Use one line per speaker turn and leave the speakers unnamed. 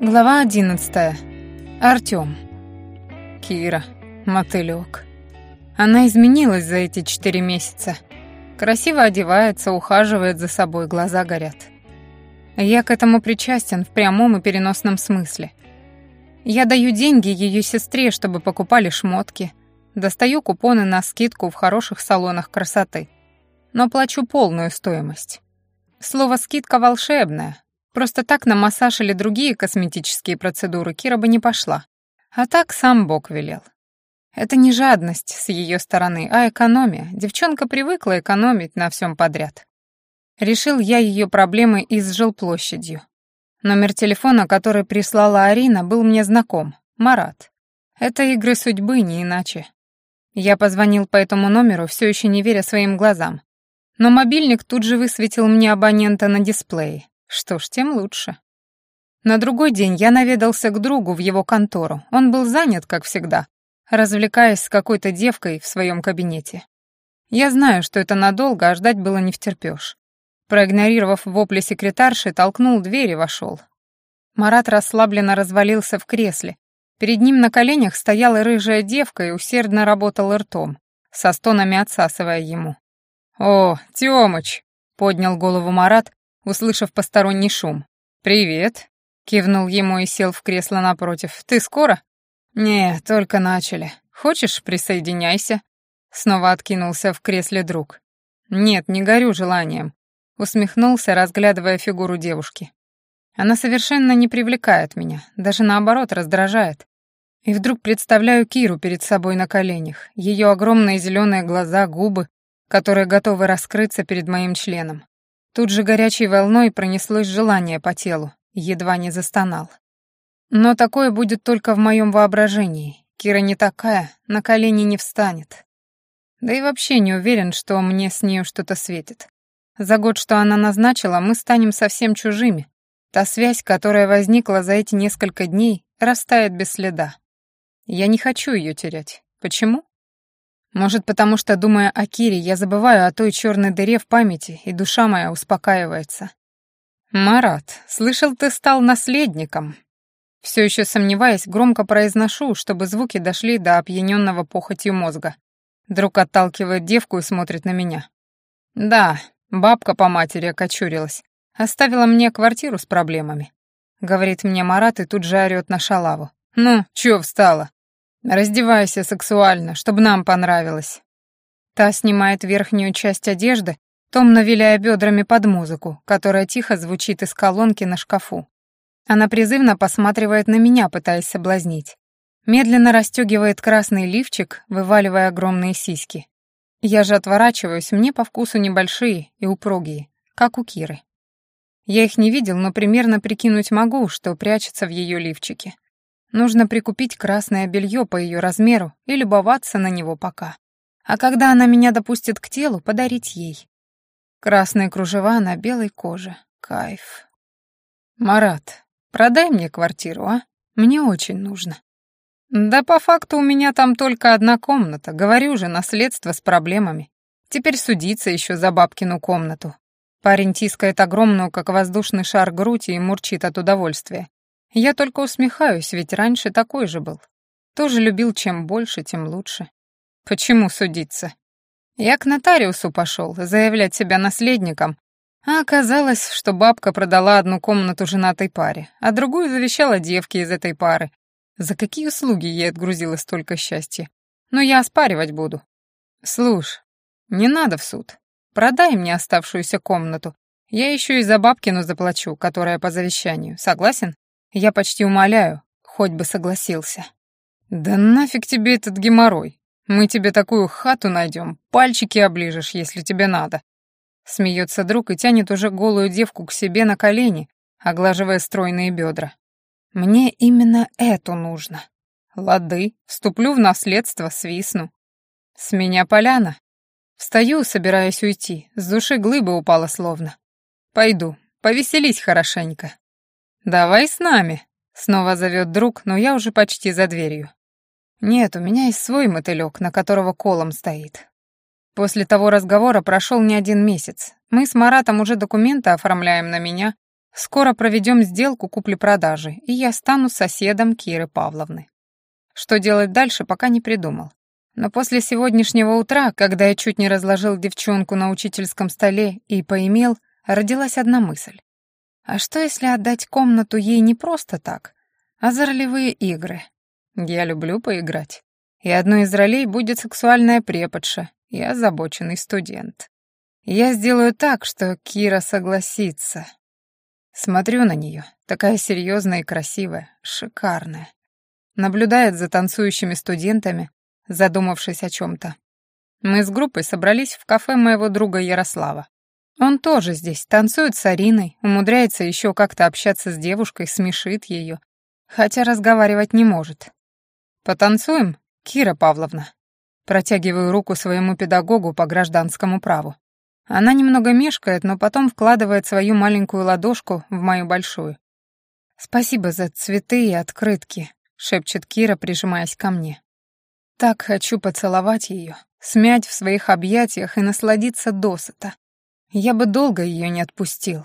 Глава одиннадцатая. Артём. Кира, мотылёк. Она изменилась за эти четыре месяца. Красиво одевается, ухаживает за собой, глаза горят. Я к этому причастен в прямом и переносном смысле. Я даю деньги ее сестре, чтобы покупали шмотки, достаю купоны на скидку в хороших салонах красоты, но плачу полную стоимость. Слово «скидка» волшебное. Просто так на массаж или другие косметические процедуры Кира бы не пошла. А так сам Бог велел. Это не жадность с ее стороны, а экономия. Девчонка привыкла экономить на всем подряд. Решил я ее проблемы и с жилплощадью. Номер телефона, который прислала Арина, был мне знаком. Марат. Это игры судьбы, не иначе. Я позвонил по этому номеру, все еще не веря своим глазам. Но мобильник тут же высветил мне абонента на дисплее. Что ж, тем лучше. На другой день я наведался к другу в его контору. Он был занят, как всегда, развлекаясь с какой-то девкой в своем кабинете. Я знаю, что это надолго, а ждать было не втерпёшь. Проигнорировав вопли секретарши, толкнул дверь и вошел. Марат расслабленно развалился в кресле. Перед ним на коленях стояла рыжая девка и усердно работала ртом, со стонами отсасывая ему. «О, Тёмыч!» — поднял голову Марат, услышав посторонний шум. «Привет!» — кивнул ему и сел в кресло напротив. «Ты скоро?» «Не, только начали. Хочешь, присоединяйся?» Снова откинулся в кресле друг. «Нет, не горю желанием», — усмехнулся, разглядывая фигуру девушки. «Она совершенно не привлекает меня, даже наоборот раздражает. И вдруг представляю Киру перед собой на коленях, ее огромные зеленые глаза, губы, которые готовы раскрыться перед моим членом. Тут же горячей волной пронеслось желание по телу, едва не застонал. Но такое будет только в моем воображении. Кира не такая, на колени не встанет. Да и вообще не уверен, что мне с нею что-то светит. За год, что она назначила, мы станем совсем чужими. Та связь, которая возникла за эти несколько дней, растает без следа. Я не хочу ее терять. Почему? Может, потому что, думая о Кире, я забываю о той черной дыре в памяти, и душа моя успокаивается. «Марат, слышал, ты стал наследником». Все еще сомневаясь, громко произношу, чтобы звуки дошли до опьяненного похотью мозга. Друг отталкивает девку и смотрит на меня. «Да, бабка по матери окочурилась. Оставила мне квартиру с проблемами». Говорит мне Марат и тут же орёт на шалаву. «Ну, чё встала? Раздевайся сексуально, чтобы нам понравилось». Та снимает верхнюю часть одежды, томно виляя бедрами под музыку, которая тихо звучит из колонки на шкафу. Она призывно посматривает на меня, пытаясь соблазнить. Медленно расстегивает красный лифчик, вываливая огромные сиськи. Я же отворачиваюсь, мне по вкусу небольшие и упругие, как у Киры. Я их не видел, но примерно прикинуть могу, что прячется в ее лифчике. Нужно прикупить красное белье по ее размеру и любоваться на него пока. А когда она меня допустит к телу, подарить ей. Красные кружева на белой коже. Кайф. «Марат, продай мне квартиру, а? Мне очень нужно». «Да по факту у меня там только одна комната. Говорю же, наследство с проблемами. Теперь судиться еще за бабкину комнату». Парень тискает огромную, как воздушный шар, грудь и мурчит от удовольствия. Я только усмехаюсь, ведь раньше такой же был. Тоже любил чем больше, тем лучше. Почему судиться? Я к нотариусу пошел, заявлять себя наследником, а оказалось, что бабка продала одну комнату женатой паре, а другую завещала девке из этой пары. За какие услуги ей отгрузила столько счастья? Но я оспаривать буду. Слушай, не надо в суд. Продай мне оставшуюся комнату. Я еще и за бабкину заплачу, которая по завещанию. Согласен? Я почти умоляю, хоть бы согласился. Да нафиг тебе этот геморрой. Мы тебе такую хату найдем, пальчики оближешь, если тебе надо. Смеется друг и тянет уже голую девку к себе на колени, оглаживая стройные бедра. Мне именно это нужно. Лады, вступлю в наследство, свистну. С меня поляна. Встаю, собираясь уйти, с души глыба упала словно. Пойду, повеселись хорошенько. «Давай с нами», — снова зовет друг, но я уже почти за дверью. «Нет, у меня есть свой мотылек, на которого колом стоит». После того разговора прошел не один месяц. Мы с Маратом уже документы оформляем на меня. Скоро проведем сделку купли-продажи, и я стану соседом Киры Павловны. Что делать дальше, пока не придумал. Но после сегодняшнего утра, когда я чуть не разложил девчонку на учительском столе и поимел, родилась одна мысль. А что, если отдать комнату ей не просто так, а за ролевые игры? Я люблю поиграть. И одной из ролей будет сексуальная преподша и озабоченный студент. Я сделаю так, что Кира согласится. Смотрю на нее, такая серьезная и красивая, шикарная. Наблюдает за танцующими студентами, задумавшись о чем-то. Мы с группой собрались в кафе моего друга Ярослава. Он тоже здесь, танцует с Ариной, умудряется еще как-то общаться с девушкой, смешит ее, хотя разговаривать не может. «Потанцуем, Кира Павловна?» Протягиваю руку своему педагогу по гражданскому праву. Она немного мешкает, но потом вкладывает свою маленькую ладошку в мою большую. «Спасибо за цветы и открытки», — шепчет Кира, прижимаясь ко мне. Так хочу поцеловать ее, смять в своих объятиях и насладиться досыта. Я бы долго ее не отпустил,